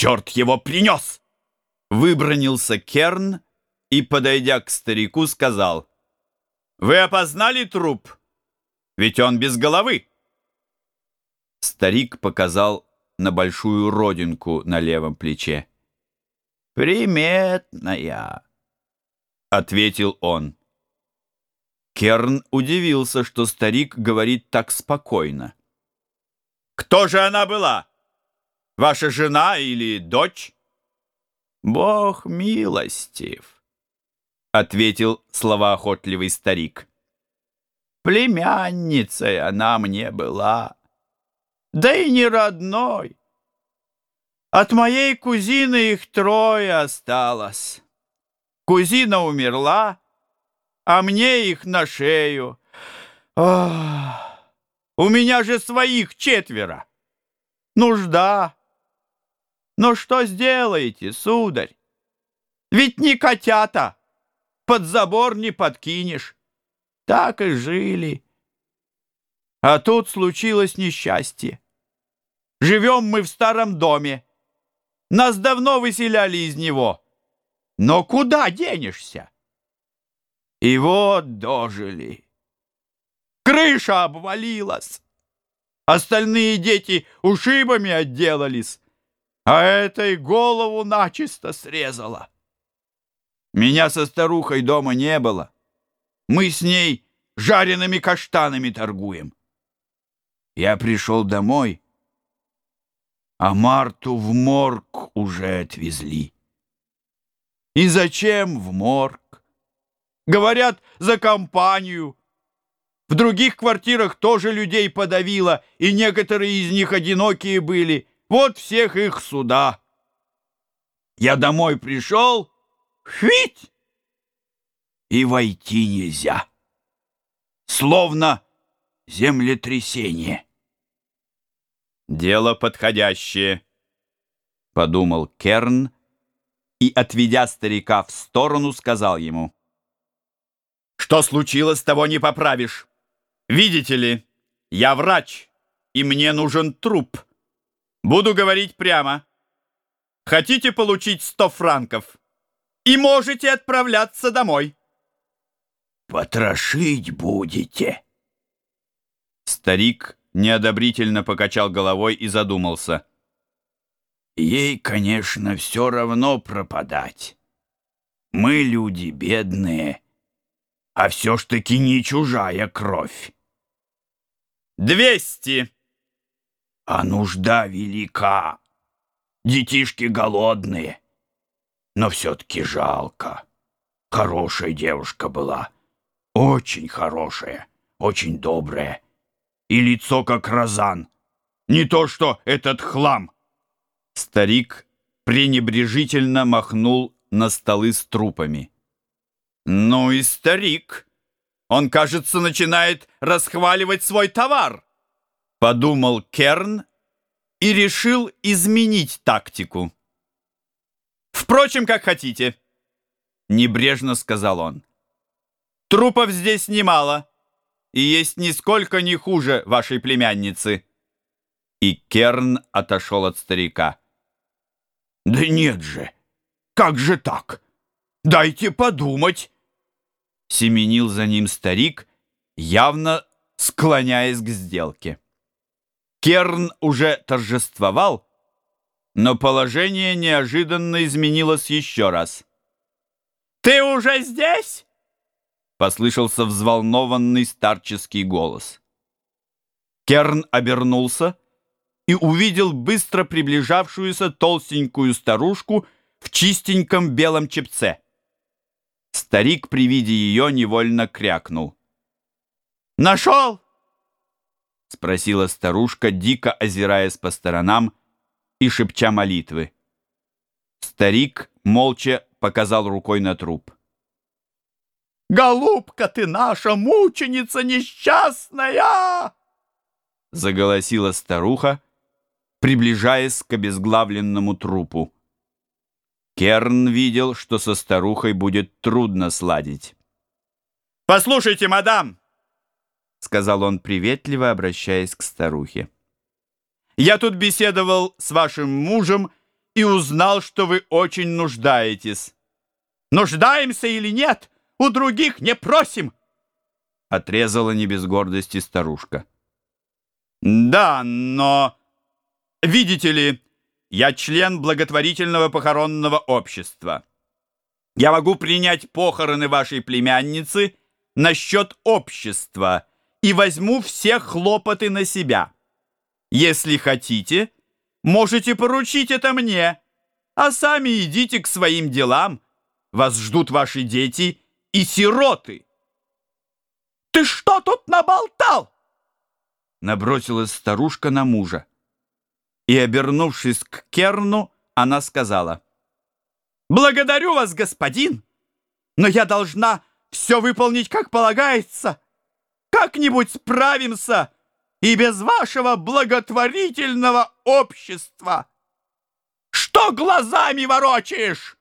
черт его принес!» Выбронился Керн и, подойдя к старику, сказал, «Вы опознали труп? Ведь он без головы!» Старик показал на большую родинку на левом плече. «Приметная», — ответил он. Керн удивился, что старик говорит так спокойно. «Кто же она была? Ваша жена или дочь?» «Бог милостив», — ответил словоохотливый старик. «Племянницей она мне была, да и не родной. От моей кузины их трое осталось. Кузина умерла, а мне их на шею. Ох, у меня же своих четверо. Нужда. Но что сделаете, сударь? Ведь не котята, под забор не подкинешь. Так и жили. А тут случилось несчастье. Живем мы в старом доме. Нас давно выселяли из него. Но куда денешься? И вот дожили. Крыша обвалилась. Остальные дети ушибами отделались, а этой голову начисто срезала. Меня со старухой дома не было. Мы с ней жареными каштанами торгуем. Я пришел домой, а Марту в морг уже отвезли. И зачем в морг? Говорят, за компанию. В других квартирах тоже людей подавило, и некоторые из них одинокие были. Вот всех их сюда. Я домой пришел, хвить, и войти нельзя. Словно землетрясение. «Дело подходящее», — подумал Керн и, отведя старика в сторону, сказал ему — что случилось, того не поправишь. Видите ли, я врач, и мне нужен труп. Буду говорить прямо. Хотите получить сто франков? И можете отправляться домой. Потрошить будете. Старик неодобрительно покачал головой и задумался. Ей, конечно, все равно пропадать. Мы люди бедные а все ж таки не чужая кровь. Двести. А нужда велика. Детишки голодные. Но все-таки жалко. Хорошая девушка была. Очень хорошая, очень добрая. И лицо как розан. Не то что этот хлам. Старик пренебрежительно махнул на столы с трупами. Ну и старик. Он, кажется, начинает расхваливать свой товар. Подумал Керн и решил изменить тактику. Впрочем, как хотите. Небрежно сказал он. Трупов здесь немало, и есть нисколько не хуже вашей племянницы. И Керн отошел от старика. «Да нет же! Как же так? Дайте подумать!» семенил за ним старик, явно склоняясь к сделке. Керн уже торжествовал, но положение неожиданно изменилось еще раз. «Ты уже здесь?» — послышался взволнованный старческий голос. Керн обернулся и увидел быстро приближавшуюся толстенькую старушку в чистеньком белом чепце. Старик при виде ее невольно крякнул. «Нашел?» — спросила старушка, дико озираясь по сторонам и шепча молитвы. Старик молча показал рукой на труп. «Голубка ты наша, мученица несчастная!» Заголосила старуха, приближаясь к обезглавленному трупу. Керн видел, что со старухой будет трудно сладить. «Послушайте, мадам!» — сказал он приветливо, обращаясь к старухе. «Я тут беседовал с вашим мужем и узнал, что вы очень нуждаетесь. Нуждаемся или нет, у других не просим, отрезала не без гордости старушка. Да, но видите ли, я член благотворительного похоронного общества. Я могу принять похороны вашей племянницы на счет общества и возьму все хлопоты на себя. Если хотите, можете поручить это мне, а сами идите к своим делам. Вас ждут ваши дети и сироты. Ты что тут наболтал? Набросилась старушка на мужа. И, обернувшись к Керну, она сказала, «Благодарю вас, господин, но я должна все выполнить, как полагается. Как-нибудь справимся и без вашего благотворительного общества». «Что глазами ворочаешь?»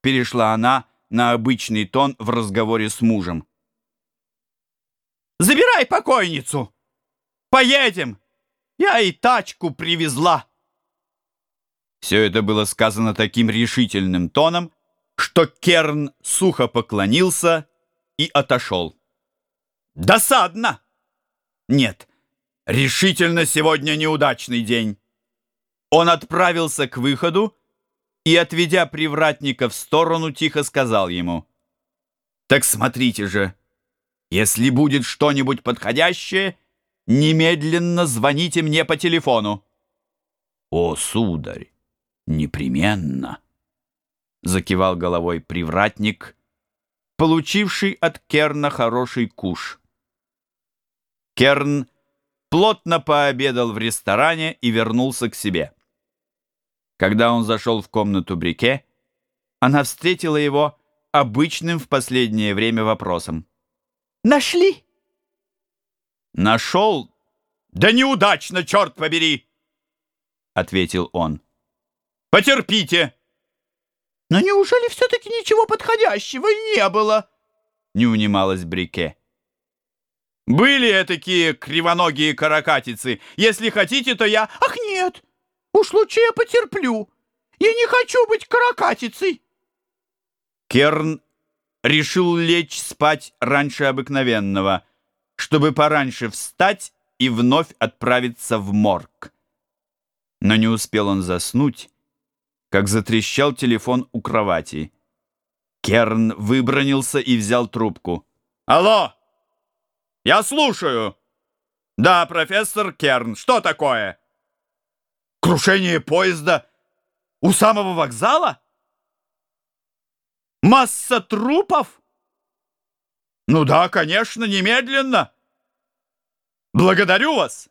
Перешла она на обычный тон в разговоре с мужем. «Забирай покойницу! Поедем! Я и тачку привезла!» Все это было сказано таким решительным тоном, что Керн сухо поклонился и отошел. «Досадно! Нет, решительно сегодня неудачный день!» Он отправился к выходу и, отведя привратника в сторону, тихо сказал ему, «Так смотрите же, если будет что-нибудь подходящее, немедленно звоните мне по телефону». «О, сударь, непременно!» Закивал головой привратник, получивший от Керна хороший куш. Керн плотно пообедал в ресторане и вернулся к себе. Когда он зашел в комнату Брике, она встретила его обычным в последнее время вопросом. «Нашли?» «Нашел? Да неудачно, черт побери!» — ответил он. «Потерпите!» «Но неужели все-таки ничего подходящего не было?» — не унималась Брике. «Были такие кривоногие каракатицы. Если хотите, то я...» «Ах, нет! Уж лучше я потерплю. Я не хочу быть каракатицей. Керн решил лечь спать раньше обыкновенного, чтобы пораньше встать и вновь отправиться в морг. Но не успел он заснуть, как затрещал телефон у кровати. Керн выбронился и взял трубку. «Алло! Я слушаю!» «Да, профессор Керн, что такое?» Крушение поезда у самого вокзала? Масса трупов? Ну да, конечно, немедленно. Благодарю вас.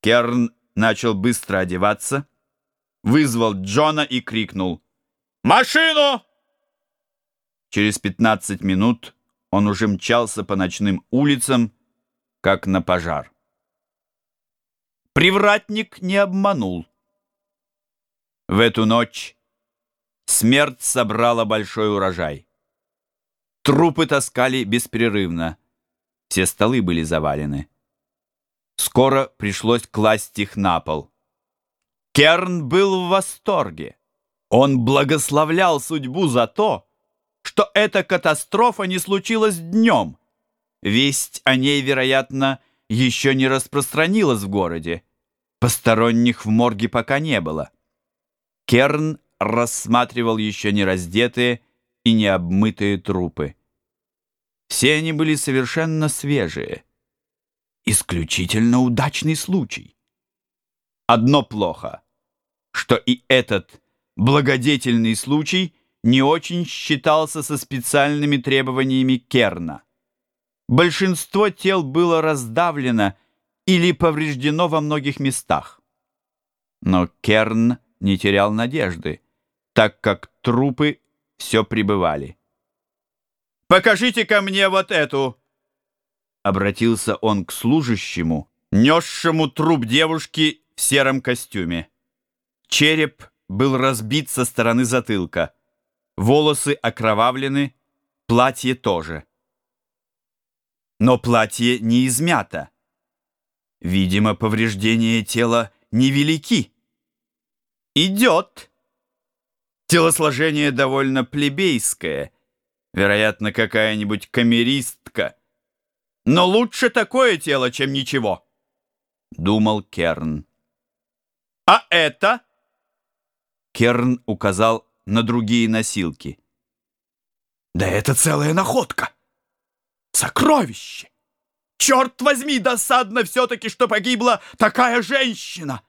Керн начал быстро одеваться, вызвал Джона и крикнул «Машину!» Через 15 минут он уже мчался по ночным улицам, как на пожар. Привратник не обманул. В эту ночь смерть собрала большой урожай. Трупы таскали беспрерывно. Все столы были завалены. Скоро пришлось класть их на пол. Керн был в восторге. Он благословлял судьбу за то, что эта катастрофа не случилась днем. Весть о ней, вероятно, еще не распространилась в городе. Посторонних в морге пока не было. Керн рассматривал еще не раздетые и не обмытые трупы. Все они были совершенно свежие. Исключительно удачный случай. Одно плохо, что и этот благодетельный случай не очень считался со специальными требованиями Керна. Большинство тел было раздавлено или повреждено во многих местах. Но Керн не терял надежды, так как трупы все прибывали. «Покажите ко мне вот эту!» Обратился он к служащему, несшему труп девушки в сером костюме. Череп был разбит со стороны затылка, волосы окровавлены, платье тоже. Но платье не измято. Видимо, повреждения тела невелики. идет. Телосложение довольно плебейское. Вероятно, какая-нибудь камеристка. Но лучше такое тело, чем ничего, — думал Керн. А это? Керн указал на другие носилки. Да это целая находка. Сокровище! Черт возьми, досадно все-таки, что погибла такая женщина!